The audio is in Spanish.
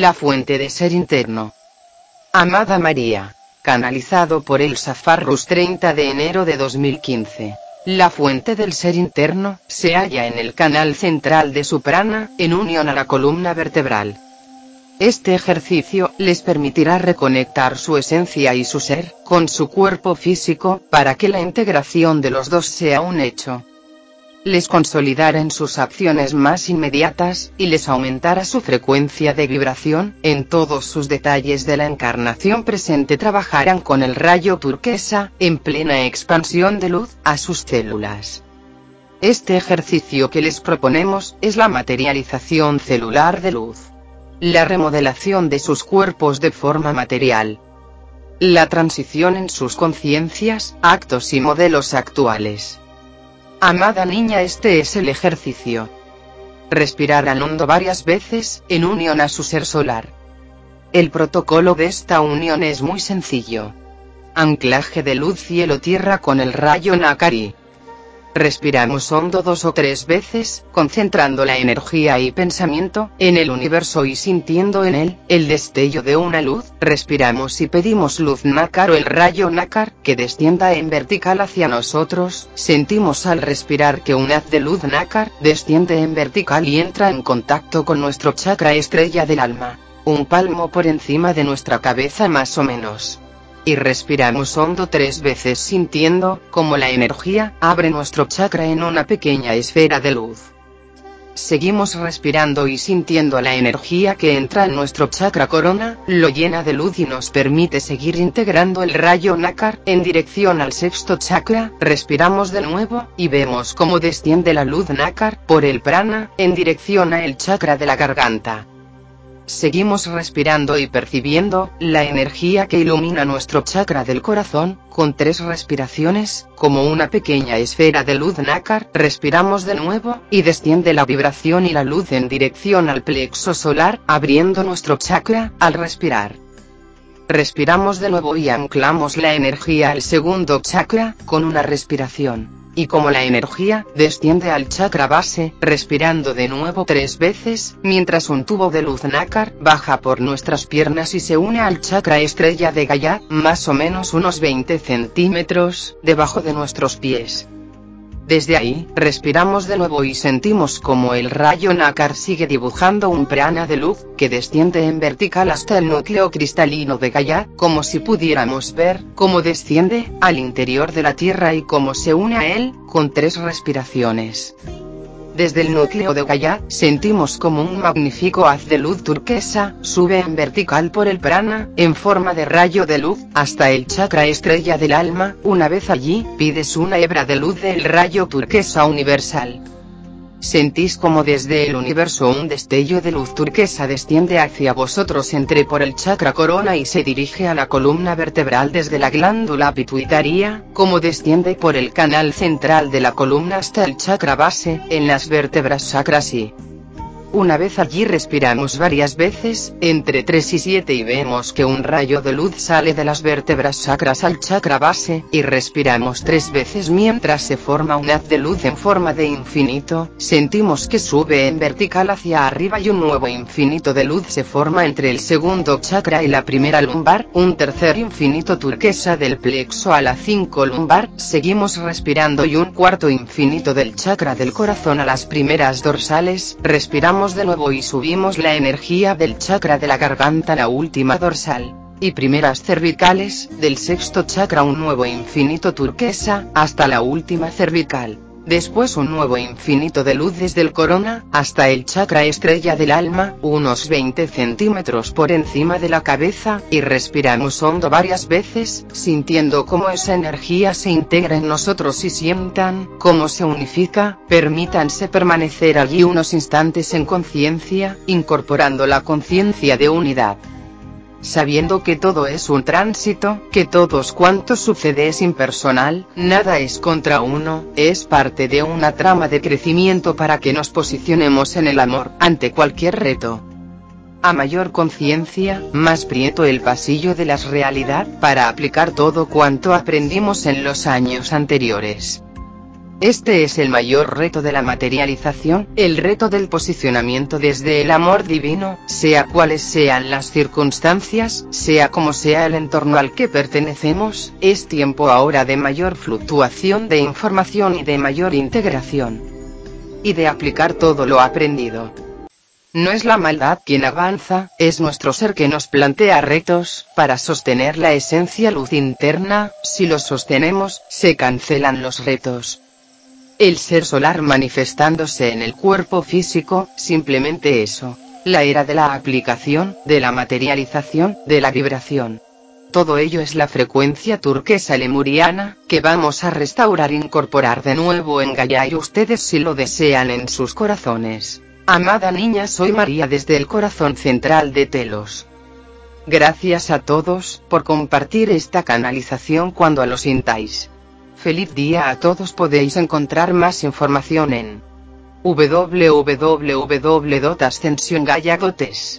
la fuente de ser interno. Amada María. Canalizado por el Safarrus 30 de enero de 2015. La fuente del ser interno, se halla en el canal central de su prana, en unión a la columna vertebral. Este ejercicio les permitirá reconectar su esencia y su ser, con su cuerpo físico, para que la integración de los dos sea un hecho les consolidará en sus acciones más inmediatas, y les aumentará su frecuencia de vibración, en todos sus detalles de la encarnación presente trabajarán con el rayo turquesa, en plena expansión de luz, a sus células. Este ejercicio que les proponemos, es la materialización celular de luz. La remodelación de sus cuerpos de forma material. La transición en sus conciencias, actos y modelos actuales Amada niña, este es el ejercicio. Respirar al hondo varias veces, en unión a su ser solar. El protocolo de esta unión es muy sencillo. Anclaje de luz cielo-tierra con el rayo Nakari. Respiramos hondo dos o tres veces, concentrando la energía y pensamiento en el universo y sintiendo en él el destello de una luz. Respiramos y pedimos luz nácar o el rayo nácar que descienda en vertical hacia nosotros. Sentimos al respirar que un haz de luz nácar desciende en vertical y entra en contacto con nuestro chakra estrella del alma. Un palmo por encima de nuestra cabeza más o menos y respiramos hondo tres veces sintiendo como la energía abre nuestro chakra en una pequeña esfera de luz. Seguimos respirando y sintiendo la energía que entra en nuestro chakra corona, lo llena de luz y nos permite seguir integrando el rayo nácar en dirección al sexto chakra. Respiramos de nuevo y vemos cómo desciende la luz nácar por el prana en dirección al chakra de la garganta. Seguimos respirando y percibiendo la energía que ilumina nuestro chakra del corazón, con tres respiraciones, como una pequeña esfera de luz nácar. Respiramos de nuevo, y desciende la vibración y la luz en dirección al plexo solar, abriendo nuestro chakra al respirar. Respiramos de nuevo y anclamos la energía al segundo chakra, con una respiración y como la energía desciende al chakra base, respirando de nuevo tres veces, mientras un tubo de luz nácar baja por nuestras piernas y se une al chakra estrella de Gaia, más o menos unos 20 centímetros, debajo de nuestros pies. Desde ahí, respiramos de nuevo y sentimos como el rayo nácar sigue dibujando un prana de luz, que desciende en vertical hasta el núcleo cristalino de Gaia, como si pudiéramos ver cómo desciende al interior de la Tierra y cómo se une a él, con tres respiraciones. Desde el núcleo de Gaia, sentimos como un magnífico haz de luz turquesa, sube en vertical por el prana, en forma de rayo de luz, hasta el chakra estrella del alma, una vez allí, pides una hebra de luz del rayo turquesa universal. Sentís como desde el universo un destello de luz turquesa desciende hacia vosotros entre por el chakra corona y se dirige a la columna vertebral desde la glándula pituitaria, como desciende por el canal central de la columna hasta el chakra base, en las vértebras sacras y una vez allí respiramos varias veces, entre 3 y 7 y vemos que un rayo de luz sale de las vértebras sacras al chakra base, y respiramos tres veces mientras se forma un haz de luz en forma de infinito, sentimos que sube en vertical hacia arriba y un nuevo infinito de luz se forma entre el segundo chakra y la primera lumbar, un tercer infinito turquesa del plexo a la 5 lumbar, seguimos respirando y un cuarto infinito del chakra del corazón a las primeras dorsales, respiramos de nuevo y subimos la energía del chakra de la garganta la última dorsal y primeras cervicales, del sexto chakra un nuevo infinito turquesa, hasta la última cervical. Después un nuevo infinito de luz desde el corona, hasta el chakra estrella del alma, unos 20 centímetros por encima de la cabeza, y respiramos hondo varias veces, sintiendo cómo esa energía se integra en nosotros y sientan, cómo se unifica, permítanse permanecer allí unos instantes en conciencia, incorporando la conciencia de unidad sabiendo que todo es un tránsito, que todos cuanto sucede es impersonal, nada es contra uno, es parte de una trama de crecimiento para que nos posicionemos en el amor, ante cualquier reto. A mayor conciencia, más prieto el pasillo de la realidad para aplicar todo cuanto aprendimos en los años anteriores. Este es el mayor reto de la materialización, el reto del posicionamiento desde el amor divino, sea cuales sean las circunstancias, sea como sea el entorno al que pertenecemos, es tiempo ahora de mayor fluctuación de información y de mayor integración. Y de aplicar todo lo aprendido. No es la maldad quien avanza, es nuestro ser que nos plantea retos, para sostener la esencia luz interna, si los sostenemos, se cancelan los retos. El ser solar manifestándose en el cuerpo físico, simplemente eso. La era de la aplicación, de la materialización, de la vibración. Todo ello es la frecuencia turquesa lemuriana, que vamos a restaurar e incorporar de nuevo en Gaia y ustedes si lo desean en sus corazones. Amada niña soy María desde el corazón central de Telos. Gracias a todos, por compartir esta canalización cuando lo sintáis. Feliz día a todos podéis encontrar más información en www.ascensiongayagotes.